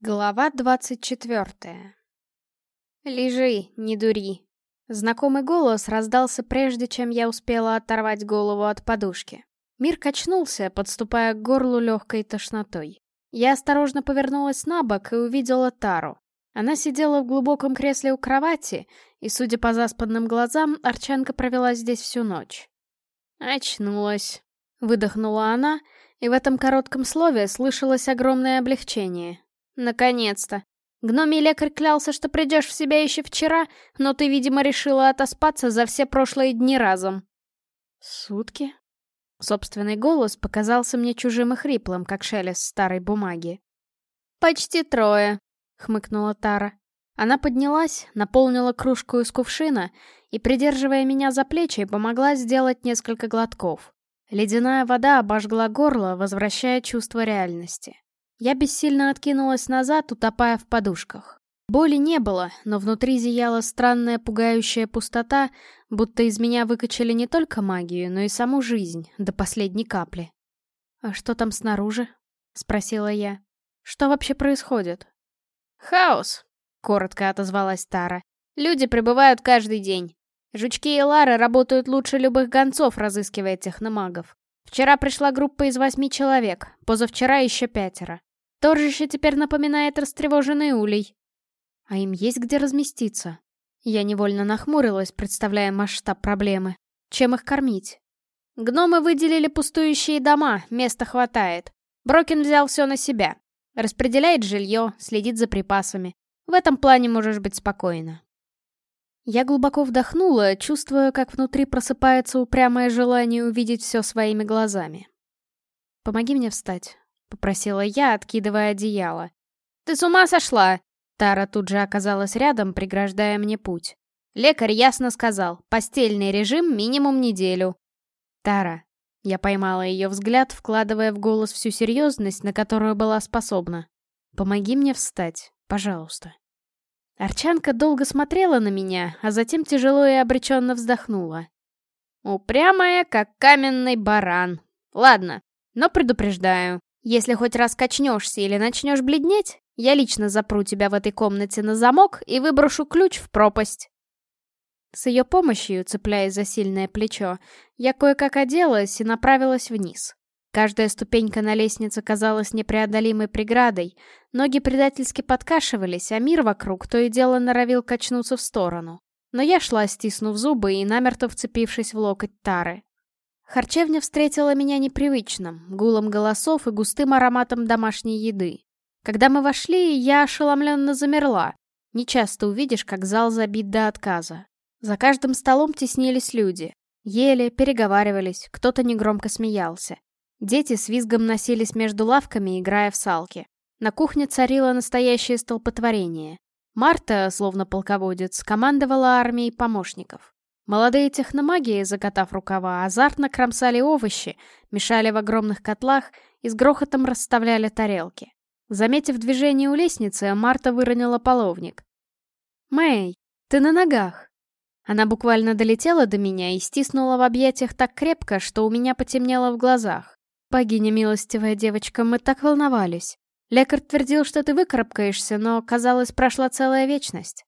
Глава двадцать четвертая. «Лежи, не дури». Знакомый голос раздался прежде, чем я успела оторвать голову от подушки. Мир качнулся, подступая к горлу легкой тошнотой. Я осторожно повернулась на бок и увидела Тару. Она сидела в глубоком кресле у кровати, и, судя по заспанным глазам, Арчанка провела здесь всю ночь. «Очнулась», — выдохнула она, и в этом коротком слове слышалось огромное облегчение. Наконец-то. Гномий лекарь клялся, что придешь в себя еще вчера, но ты, видимо, решила отоспаться за все прошлые дни разом. Сутки? Собственный голос показался мне чужим и хриплым, как шелест старой бумаги. «Почти трое», — хмыкнула Тара. Она поднялась, наполнила кружку из кувшина и, придерживая меня за плечи, помогла сделать несколько глотков. Ледяная вода обожгла горло, возвращая чувство реальности. Я бессильно откинулась назад, утопая в подушках. Боли не было, но внутри зияла странная пугающая пустота, будто из меня выкачали не только магию, но и саму жизнь, до последней капли. «А что там снаружи?» — спросила я. «Что вообще происходит?» «Хаос», — коротко отозвалась Тара. «Люди прибывают каждый день. Жучки и Лары работают лучше любых гонцов, разыскивая техномагов. Вчера пришла группа из восьми человек, позавчера еще пятеро. Торжище теперь напоминает растревоженный улей. А им есть где разместиться. Я невольно нахмурилась, представляя масштаб проблемы. Чем их кормить? Гномы выделили пустующие дома, места хватает. Брокин взял все на себя. Распределяет жилье, следит за припасами. В этом плане можешь быть спокойна. Я глубоко вдохнула, чувствуя, как внутри просыпается упрямое желание увидеть все своими глазами. «Помоги мне встать», — попросила я, откидывая одеяло. «Ты с ума сошла!» Тара тут же оказалась рядом, преграждая мне путь. Лекарь ясно сказал, постельный режим минимум неделю. «Тара». Я поймала ее взгляд, вкладывая в голос всю серьезность, на которую была способна. «Помоги мне встать, пожалуйста». Арчанка долго смотрела на меня, а затем тяжело и обреченно вздохнула. «Упрямая, как каменный баран. Ладно, но предупреждаю, если хоть раз качнешься или начнешь бледнеть, я лично запру тебя в этой комнате на замок и выброшу ключ в пропасть. С ее помощью, цепляясь за сильное плечо, я кое-как оделась и направилась вниз. Каждая ступенька на лестнице казалась непреодолимой преградой, ноги предательски подкашивались, а мир вокруг то и дело норовил качнуться в сторону. Но я шла, стиснув зубы и намерто вцепившись в локоть Тары. Харчевня встретила меня непривычным, гулом голосов и густым ароматом домашней еды. Когда мы вошли, я ошеломленно замерла. Нечасто увидишь, как зал забит до отказа. За каждым столом теснились люди. Ели, переговаривались, кто-то негромко смеялся. Дети с визгом носились между лавками, играя в салки. На кухне царило настоящее столпотворение. Марта, словно полководец, командовала армией помощников. Молодые техномаги, закатав рукава, азартно кромсали овощи, мешали в огромных котлах и с грохотом расставляли тарелки. Заметив движение у лестницы, Марта выронила половник. «Мэй, ты на ногах!» Она буквально долетела до меня и стиснула в объятиях так крепко, что у меня потемнело в глазах. «Богиня милостивая девочка, мы так волновались. Лекарь твердил, что ты выкарабкаешься, но, казалось, прошла целая вечность».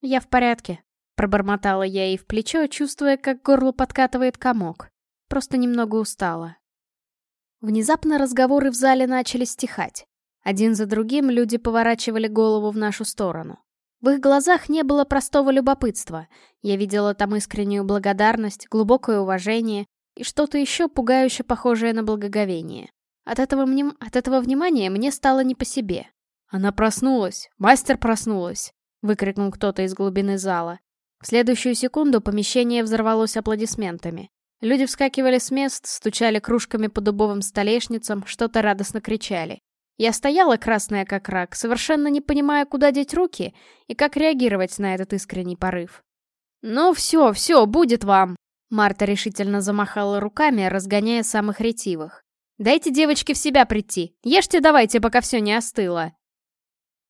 «Я в порядке», Пробормотала я ей в плечо, чувствуя, как горло подкатывает комок. Просто немного устала. Внезапно разговоры в зале начали стихать. Один за другим люди поворачивали голову в нашу сторону. В их глазах не было простого любопытства. Я видела там искреннюю благодарность, глубокое уважение и что-то еще пугающе похожее на благоговение. От этого, мним... От этого внимания мне стало не по себе. «Она проснулась! Мастер проснулась!» — выкрикнул кто-то из глубины зала. В следующую секунду помещение взорвалось аплодисментами. Люди вскакивали с мест, стучали кружками по дубовым столешницам, что-то радостно кричали. Я стояла красная как рак, совершенно не понимая, куда деть руки и как реагировать на этот искренний порыв. «Ну все, все, будет вам!» Марта решительно замахала руками, разгоняя самых ретивых. «Дайте девочке в себя прийти. Ешьте давайте, пока все не остыло».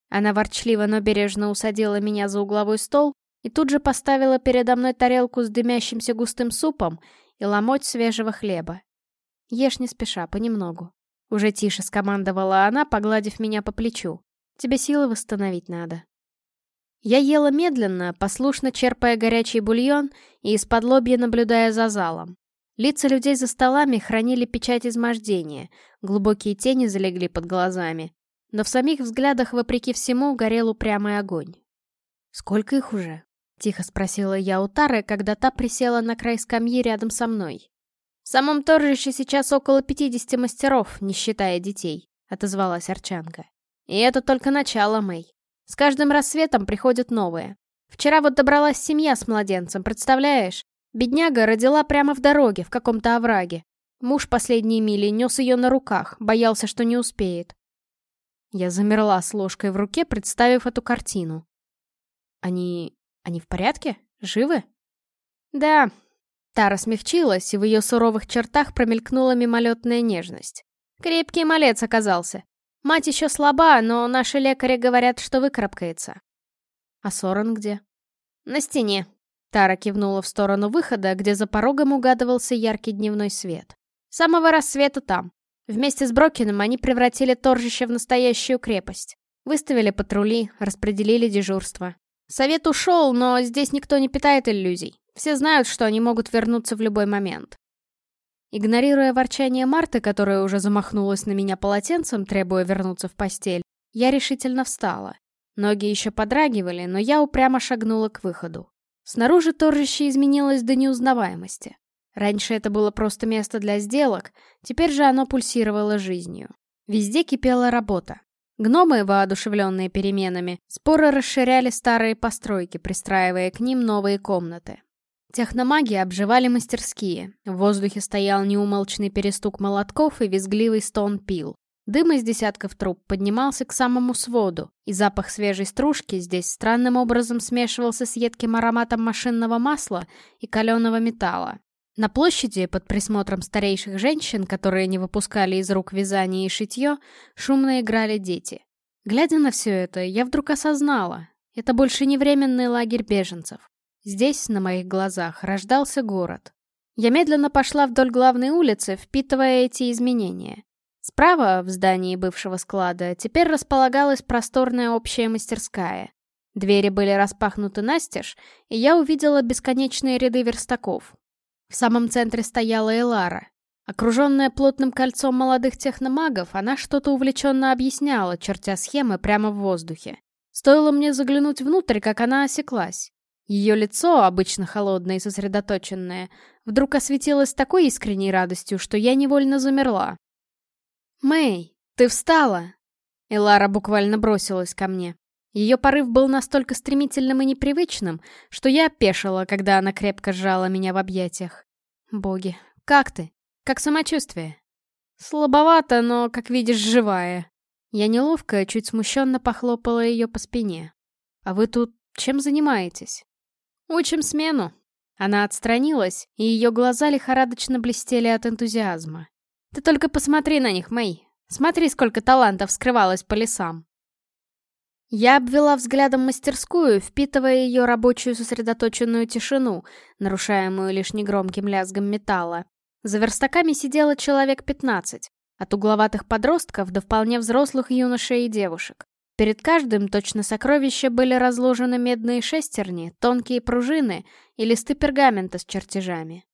Она ворчливо, но бережно усадила меня за угловой стол, и тут же поставила передо мной тарелку с дымящимся густым супом и ломоть свежего хлеба. Ешь не спеша, понемногу. Уже тише скомандовала она, погладив меня по плечу. Тебе силы восстановить надо. Я ела медленно, послушно черпая горячий бульон и из-под лобья наблюдая за залом. Лица людей за столами хранили печать измождения, глубокие тени залегли под глазами. Но в самих взглядах, вопреки всему, горел упрямый огонь. «Сколько их уже?» — тихо спросила я у Тары, когда та присела на край скамьи рядом со мной. «В самом торжище сейчас около пятидесяти мастеров, не считая детей», — отозвалась Арчанка. «И это только начало, Мэй. С каждым рассветом приходят новые. Вчера вот добралась семья с младенцем, представляешь? Бедняга родила прямо в дороге, в каком-то овраге. Муж последние мили нес ее на руках, боялся, что не успеет. Я замерла с ложкой в руке, представив эту картину. Они... они в порядке? Живы? Да. Тара смягчилась, и в ее суровых чертах промелькнула мимолетная нежность. Крепкий малец оказался. Мать еще слаба, но наши лекари говорят, что выкарабкается. А Сорен где? На стене. Тара кивнула в сторону выхода, где за порогом угадывался яркий дневной свет. С самого рассвета там. Вместе с Брокином они превратили торжище в настоящую крепость. Выставили патрули, распределили дежурство. Совет ушел, но здесь никто не питает иллюзий. Все знают, что они могут вернуться в любой момент. Игнорируя ворчание Марты, которая уже замахнулась на меня полотенцем, требуя вернуться в постель, я решительно встала. Ноги еще подрагивали, но я упрямо шагнула к выходу. Снаружи торжище изменилось до неузнаваемости. Раньше это было просто место для сделок, теперь же оно пульсировало жизнью. Везде кипела работа. Гномы, воодушевленные переменами, споро расширяли старые постройки, пристраивая к ним новые комнаты. Техномаги обживали мастерские. В воздухе стоял неумолчный перестук молотков и визгливый стон пил. Дым из десятков труб поднимался к самому своду, и запах свежей стружки здесь странным образом смешивался с едким ароматом машинного масла и каленого металла. На площади, под присмотром старейших женщин, которые не выпускали из рук вязание и шитье, шумно играли дети. Глядя на все это, я вдруг осознала, это больше не временный лагерь беженцев. Здесь, на моих глазах, рождался город. Я медленно пошла вдоль главной улицы, впитывая эти изменения. Справа, в здании бывшего склада, теперь располагалась просторная общая мастерская. Двери были распахнуты настежь, и я увидела бесконечные ряды верстаков. В самом центре стояла Элара. Окруженная плотным кольцом молодых техномагов, она что-то увлеченно объясняла, чертя схемы прямо в воздухе. Стоило мне заглянуть внутрь, как она осеклась. Ее лицо, обычно холодное и сосредоточенное, вдруг осветилось такой искренней радостью, что я невольно замерла. «Мэй, ты встала!» Элара буквально бросилась ко мне. Ее порыв был настолько стремительным и непривычным, что я опешила, когда она крепко сжала меня в объятиях. «Боги, как ты? Как самочувствие?» «Слабовато, но, как видишь, живая». Я неловко, чуть смущенно похлопала ее по спине. «А вы тут чем занимаетесь?» «Учим смену». Она отстранилась, и ее глаза лихорадочно блестели от энтузиазма. «Ты только посмотри на них, Мэй. Смотри, сколько талантов скрывалось по лесам». Я обвела взглядом мастерскую, впитывая ее рабочую сосредоточенную тишину, нарушаемую лишь негромким лязгом металла. За верстаками сидело человек пятнадцать, от угловатых подростков до вполне взрослых юношей и девушек. Перед каждым, точно сокровища, были разложены медные шестерни, тонкие пружины и листы пергамента с чертежами.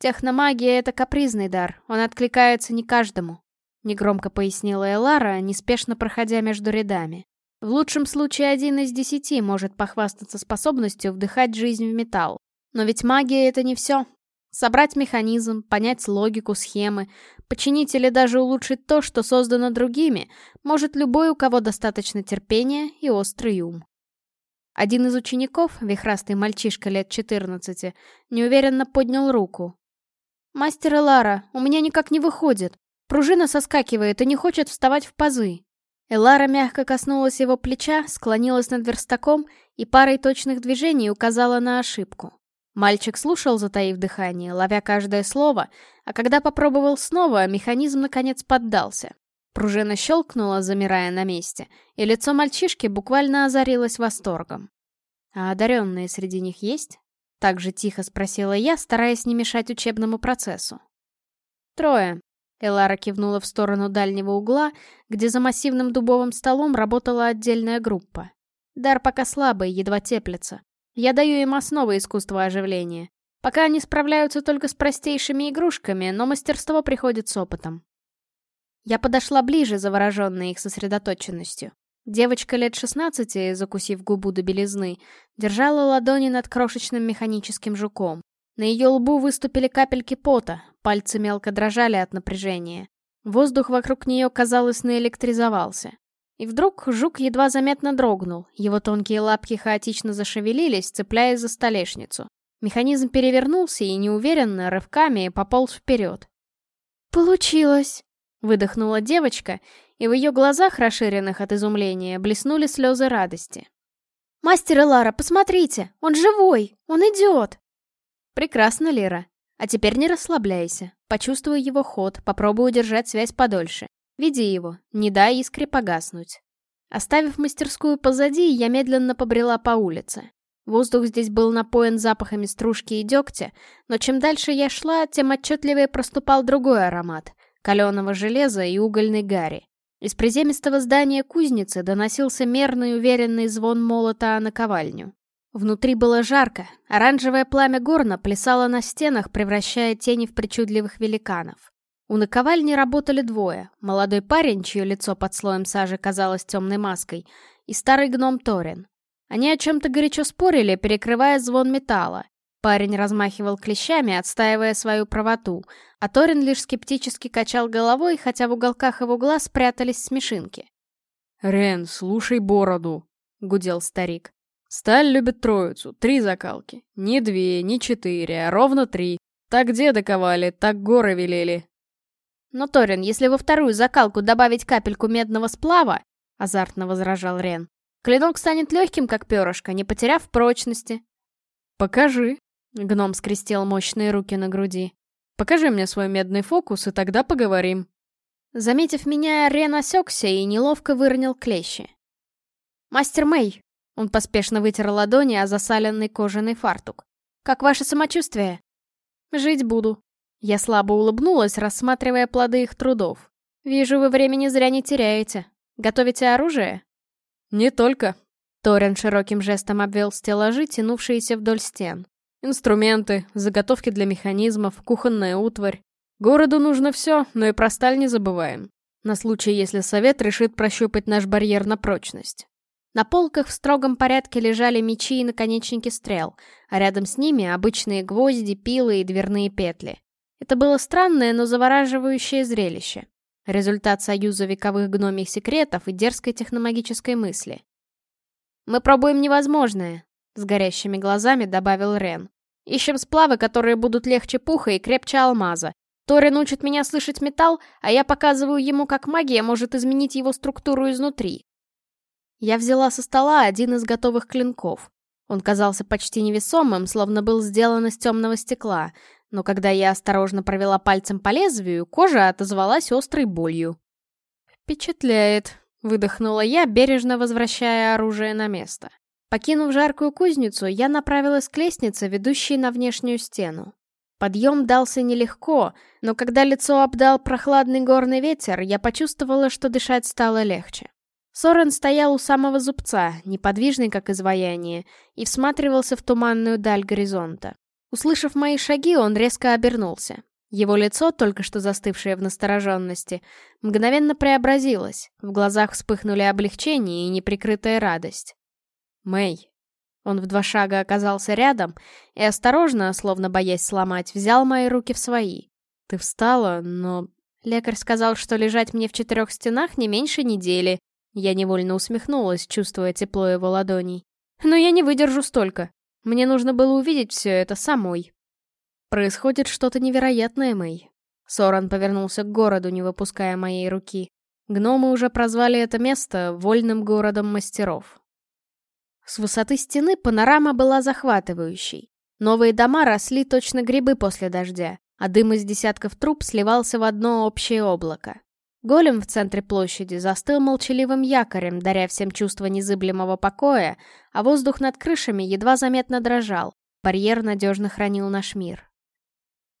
«Техномагия — это капризный дар, он откликается не каждому», — негромко пояснила Элара, неспешно проходя между рядами. «В лучшем случае один из десяти может похвастаться способностью вдыхать жизнь в металл. Но ведь магия — это не все. Собрать механизм, понять логику схемы, починить или даже улучшить то, что создано другими, может любой, у кого достаточно терпения и острый ум. Один из учеников, вихрастый мальчишка лет 14, неуверенно поднял руку. «Мастер Элара, у меня никак не выходит. Пружина соскакивает и не хочет вставать в пазы». Элара мягко коснулась его плеча, склонилась над верстаком и парой точных движений указала на ошибку. Мальчик слушал, затаив дыхание, ловя каждое слово, а когда попробовал снова, механизм наконец поддался. Пружина щелкнула, замирая на месте, и лицо мальчишки буквально озарилось восторгом. «А одаренные среди них есть?» Так же тихо спросила я, стараясь не мешать учебному процессу. «Трое», Элара кивнула в сторону дальнего угла, где за массивным дубовым столом работала отдельная группа. Дар пока слабый, едва теплится. Я даю им основы искусства оживления. Пока они справляются только с простейшими игрушками, но мастерство приходит с опытом. Я подошла ближе, завороженная их сосредоточенностью. Девочка лет 16, закусив губу до белизны, держала ладони над крошечным механическим жуком. На ее лбу выступили капельки пота, пальцы мелко дрожали от напряжения. Воздух вокруг нее, казалось, наэлектризовался. И вдруг жук едва заметно дрогнул, его тонкие лапки хаотично зашевелились, цепляясь за столешницу. Механизм перевернулся и неуверенно, рывками, пополз вперед. «Получилось!» — выдохнула девочка, и в ее глазах, расширенных от изумления, блеснули слезы радости. «Мастер Элара, посмотрите! Он живой! Он идет!» «Прекрасно, Лера. А теперь не расслабляйся. Почувствуй его ход, попробуй удержать связь подольше. Веди его, не дай искре погаснуть. Оставив мастерскую позади, я медленно побрела по улице. Воздух здесь был напоен запахами стружки и дегтя, но чем дальше я шла, тем отчетливее проступал другой аромат — каленого железа и угольной гари. Из приземистого здания кузницы доносился мерный уверенный звон молота о наковальню. Внутри было жарко, оранжевое пламя горна плясало на стенах, превращая тени в причудливых великанов. У наковальни работали двое. Молодой парень, чье лицо под слоем сажи казалось темной маской, и старый гном Торин. Они о чем-то горячо спорили, перекрывая звон металла. Парень размахивал клещами, отстаивая свою правоту, а Торин лишь скептически качал головой, хотя в уголках его глаз спрятались смешинки. «Рен, слушай бороду», — гудел старик. «Сталь любит троицу, три закалки. Не две, не четыре, а ровно три. Так деды ковали, так горы велели. «Но, Торин, если во вторую закалку добавить капельку медного сплава», — азартно возражал Рен, «клинок станет легким, как перышко, не потеряв прочности». «Покажи», — гном скрестил мощные руки на груди. «Покажи мне свой медный фокус, и тогда поговорим». Заметив меня, Рен осекся и неловко выронил клещи. «Мастер Мэй!» — он поспешно вытер ладони о засаленный кожаный фартук. «Как ваше самочувствие?» «Жить буду», я слабо улыбнулась, рассматривая плоды их трудов. «Вижу, вы времени зря не теряете. Готовите оружие?» «Не только». Торин широким жестом обвел стеллажи, тянувшиеся вдоль стен. «Инструменты, заготовки для механизмов, кухонная утварь. Городу нужно все, но и про сталь не забываем. На случай, если совет решит прощупать наш барьер на прочность». На полках в строгом порядке лежали мечи и наконечники стрел, а рядом с ними обычные гвозди, пилы и дверные петли. Это было странное, но завораживающее зрелище. Результат союза вековых гномих секретов и дерзкой техномагической мысли. «Мы пробуем невозможное», — с горящими глазами добавил Рен. «Ищем сплавы, которые будут легче пуха и крепче алмаза. Торин учит меня слышать металл, а я показываю ему, как магия может изменить его структуру изнутри». Я взяла со стола один из готовых клинков. Он казался почти невесомым, словно был сделан из темного стекла, но когда я осторожно провела пальцем по лезвию, кожа отозвалась острой болью. «Впечатляет», — выдохнула я, бережно возвращая оружие на место. Покинув жаркую кузницу, я направилась к лестнице, ведущей на внешнюю стену. Подъем дался нелегко, но когда лицо обдал прохладный горный ветер, я почувствовала, что дышать стало легче. Сорен стоял у самого зубца, неподвижный как изваяние, и всматривался в туманную даль горизонта. Услышав мои шаги, он резко обернулся. Его лицо, только что застывшее в настороженности, мгновенно преобразилось, в глазах вспыхнули облегчение и неприкрытая радость. «Мэй». Он в два шага оказался рядом и осторожно, словно боясь сломать, взял мои руки в свои. «Ты встала, но...» Лекарь сказал, что лежать мне в четырех стенах не меньше недели. Я невольно усмехнулась, чувствуя тепло его ладоней. «Но я не выдержу столько. Мне нужно было увидеть все это самой. Происходит что-то невероятное, Мэй. Соран повернулся к городу, не выпуская моей руки. Гномы уже прозвали это место вольным городом мастеров. С высоты стены панорама была захватывающей. Новые дома росли точно грибы после дождя, а дым из десятков труб сливался в одно общее облако. Голем в центре площади застыл молчаливым якорем, даря всем чувство незыблемого покоя, а воздух над крышами едва заметно дрожал. Барьер надежно хранил наш мир.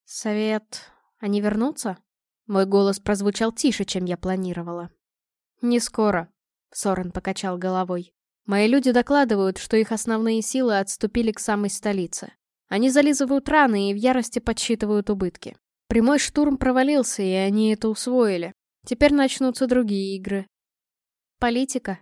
«Совет... Они вернутся?» Мой голос прозвучал тише, чем я планировала. «Не скоро», — Сорен покачал головой. «Мои люди докладывают, что их основные силы отступили к самой столице. Они зализывают раны и в ярости подсчитывают убытки. Прямой штурм провалился, и они это усвоили. Теперь начнутся другие игры. Политика?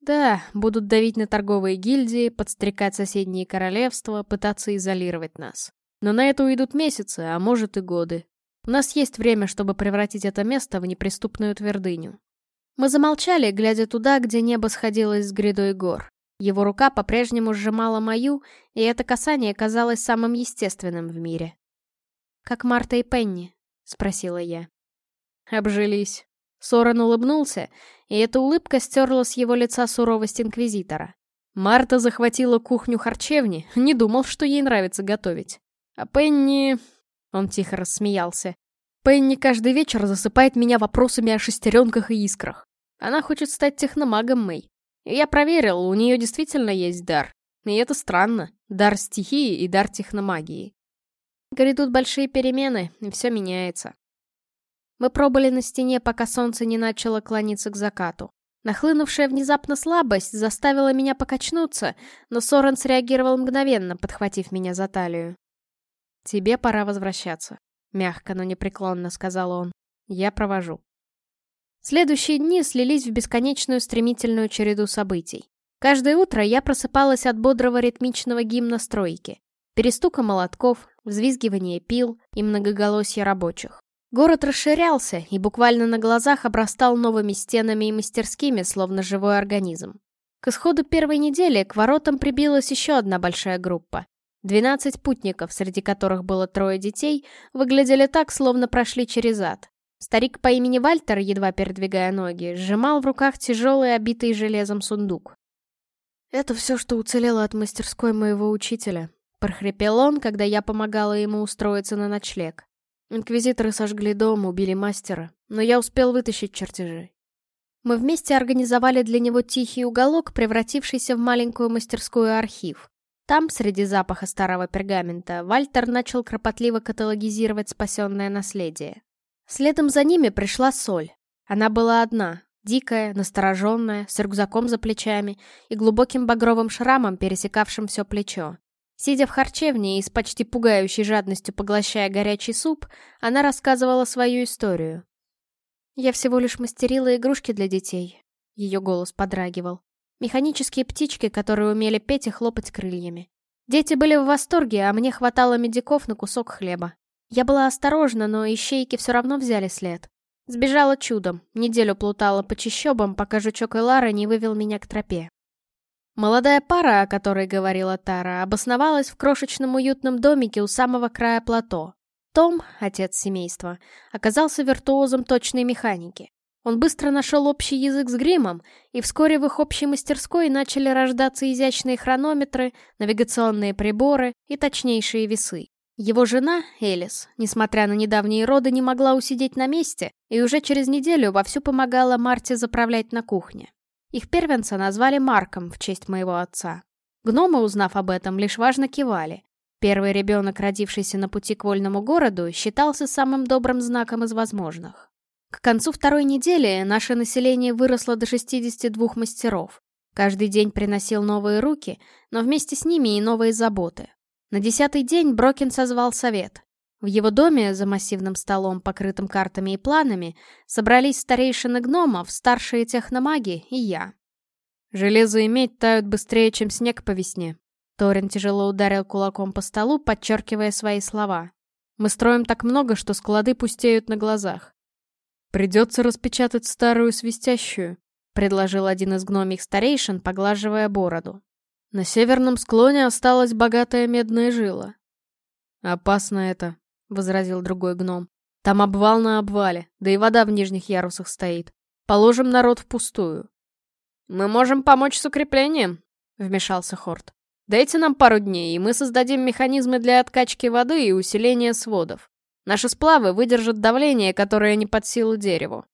Да, будут давить на торговые гильдии, подстрекать соседние королевства, пытаться изолировать нас. Но на это уйдут месяцы, а может и годы. У нас есть время, чтобы превратить это место в неприступную твердыню. Мы замолчали, глядя туда, где небо сходилось с грядой гор. Его рука по-прежнему сжимала мою, и это касание казалось самым естественным в мире. «Как Марта и Пенни?» — спросила я. Обжились. Сорен улыбнулся, и эта улыбка стерла с его лица суровость Инквизитора. Марта захватила кухню харчевни, не думал, что ей нравится готовить. А Пенни... Он тихо рассмеялся. Пенни каждый вечер засыпает меня вопросами о шестеренках и искрах. Она хочет стать техномагом Мэй. И я проверил, у нее действительно есть дар. И это странно. Дар стихии и дар техномагии. Грядут большие перемены, и все меняется. Мы пробыли на стене, пока солнце не начало клониться к закату. Нахлынувшая внезапно слабость заставила меня покачнуться, но Сорен среагировал мгновенно, подхватив меня за талию. «Тебе пора возвращаться», — мягко, но непреклонно сказал он. «Я провожу». Следующие дни слились в бесконечную стремительную череду событий. Каждое утро я просыпалась от бодрого ритмичного гимна стройки, перестука молотков, взвизгивания пил и многоголосья рабочих. Город расширялся и буквально на глазах обрастал новыми стенами и мастерскими, словно живой организм. К исходу первой недели к воротам прибилась еще одна большая группа. Двенадцать путников, среди которых было трое детей, выглядели так, словно прошли через ад. Старик по имени Вальтер, едва передвигая ноги, сжимал в руках тяжелый, обитый железом сундук. «Это все, что уцелело от мастерской моего учителя», — прохрипел он, когда я помогала ему устроиться на ночлег. Инквизиторы сожгли дом, убили мастера, но я успел вытащить чертежи. Мы вместе организовали для него тихий уголок, превратившийся в маленькую мастерскую архив. Там, среди запаха старого пергамента, Вальтер начал кропотливо каталогизировать спасенное наследие. Следом за ними пришла Соль. Она была одна, дикая, настороженная, с рюкзаком за плечами и глубоким багровым шрамом, пересекавшим все плечо. Сидя в харчевне и с почти пугающей жадностью поглощая горячий суп, она рассказывала свою историю. «Я всего лишь мастерила игрушки для детей», — ее голос подрагивал. «Механические птички, которые умели петь и хлопать крыльями. Дети были в восторге, а мне хватало медиков на кусок хлеба. Я была осторожна, но ищейки все равно взяли след. Сбежала чудом, неделю плутала по чащобам, пока жучок Элара не вывел меня к тропе. Молодая пара, о которой говорила Тара, обосновалась в крошечном уютном домике у самого края плато. Том, отец семейства, оказался виртуозом точной механики. Он быстро нашел общий язык с гримом, и вскоре в их общей мастерской начали рождаться изящные хронометры, навигационные приборы и точнейшие весы. Его жена, Элис, несмотря на недавние роды, не могла усидеть на месте и уже через неделю вовсю помогала Марте заправлять на кухне. Их первенца назвали Марком в честь моего отца. Гномы, узнав об этом, лишь важно кивали. Первый ребенок, родившийся на пути к вольному городу, считался самым добрым знаком из возможных. К концу второй недели наше население выросло до 62 мастеров. Каждый день приносил новые руки, но вместе с ними и новые заботы. На десятый день Брокин созвал совет. В его доме, за массивным столом, покрытым картами и планами, собрались старейшины гномов, старшие техномаги и я. «Железо и медь тают быстрее, чем снег по весне», Торин тяжело ударил кулаком по столу, подчеркивая свои слова. «Мы строим так много, что склады пустеют на глазах. Придется распечатать старую свистящую», — предложил один из гномих старейшин, поглаживая бороду. На северном склоне осталась богатая медная жила. «Опасно это», — возразил другой гном. «Там обвал на обвале, да и вода в нижних ярусах стоит. Положим народ впустую». «Мы можем помочь с укреплением», — вмешался Хорт. «Дайте нам пару дней, и мы создадим механизмы для откачки воды и усиления сводов. Наши сплавы выдержат давление, которое не под силу дереву».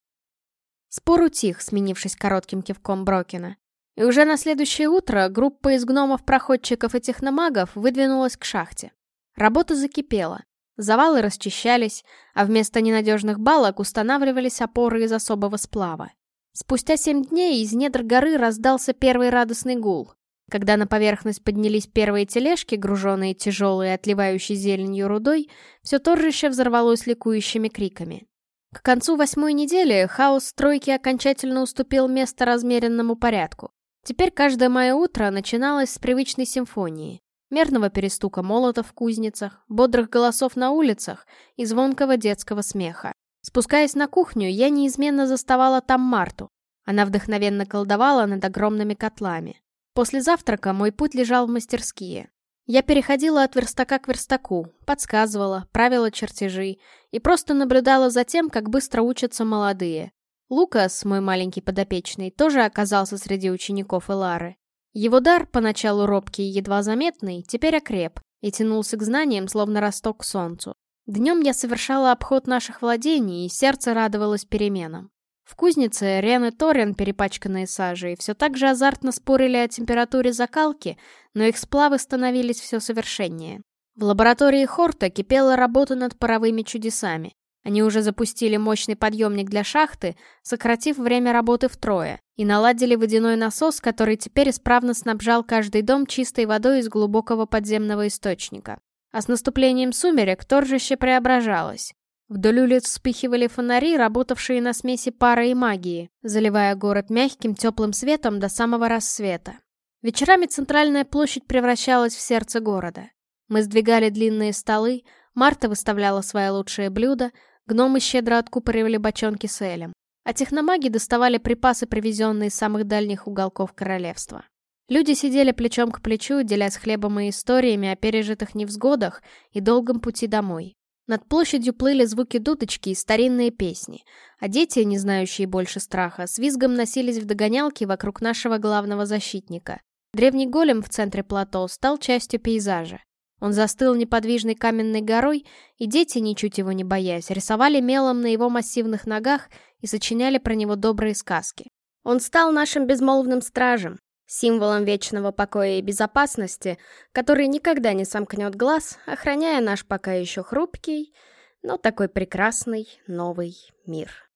Спор утих, сменившись коротким кивком Брокина. И уже на следующее утро группа из гномов-проходчиков и техномагов выдвинулась к шахте. Работа закипела. Завалы расчищались, а вместо ненадежных балок устанавливались опоры из особого сплава. Спустя семь дней из недр горы раздался первый радостный гул. Когда на поверхность поднялись первые тележки, груженные тяжелой и отливающей зеленью рудой, все торжище взорвалось ликующими криками. К концу восьмой недели хаос стройки окончательно уступил место размеренному порядку. Теперь каждое мое утро начиналось с привычной симфонии. Мерного перестука молота в кузницах, бодрых голосов на улицах и звонкого детского смеха. Спускаясь на кухню, я неизменно заставала там Марту. Она вдохновенно колдовала над огромными котлами. После завтрака мой путь лежал в мастерские. Я переходила от верстака к верстаку, подсказывала, правила чертежи и просто наблюдала за тем, как быстро учатся молодые. Лукас, мой маленький подопечный, тоже оказался среди учеников Элары. Его дар, поначалу робкий и едва заметный, теперь окреп и тянулся к знаниям, словно росток к солнцу. Днем я совершала обход наших владений, и сердце радовалось переменам. В кузнице Рен и Торин, перепачканные сажей, все так же азартно спорили о температуре закалки, но их сплавы становились все совершеннее. В лаборатории Хорта кипела работа над паровыми чудесами. Они уже запустили мощный подъемник для шахты, сократив время работы втрое, и наладили водяной насос, который теперь исправно снабжал каждый дом чистой водой из глубокого подземного источника. А с наступлением сумерек торжище преображалось. Вдоль улиц вспыхивали фонари, работавшие на смеси пары и магии, заливая город мягким теплым светом до самого рассвета. Вечерами центральная площадь превращалась в сердце города. Мы сдвигали длинные столы, Марта выставляла свои лучшие блюда, гномы щедро откупоривали бочонки с элем, а техномаги доставали припасы, привезенные из самых дальних уголков королевства. Люди сидели плечом к плечу, делясь хлебом и историями о пережитых невзгодах и долгом пути домой. Над площадью плыли звуки дудочки и старинные песни, а дети, не знающие больше страха, с визгом носились в догонялки вокруг нашего главного защитника. Древний голем в центре плато стал частью пейзажа. Он застыл неподвижной каменной горой, и дети, ничуть его не боясь, рисовали мелом на его массивных ногах и сочиняли про него добрые сказки. Он стал нашим безмолвным стражем, символом вечного покоя и безопасности, который никогда не сомкнет глаз, охраняя наш пока еще хрупкий, но такой прекрасный новый мир.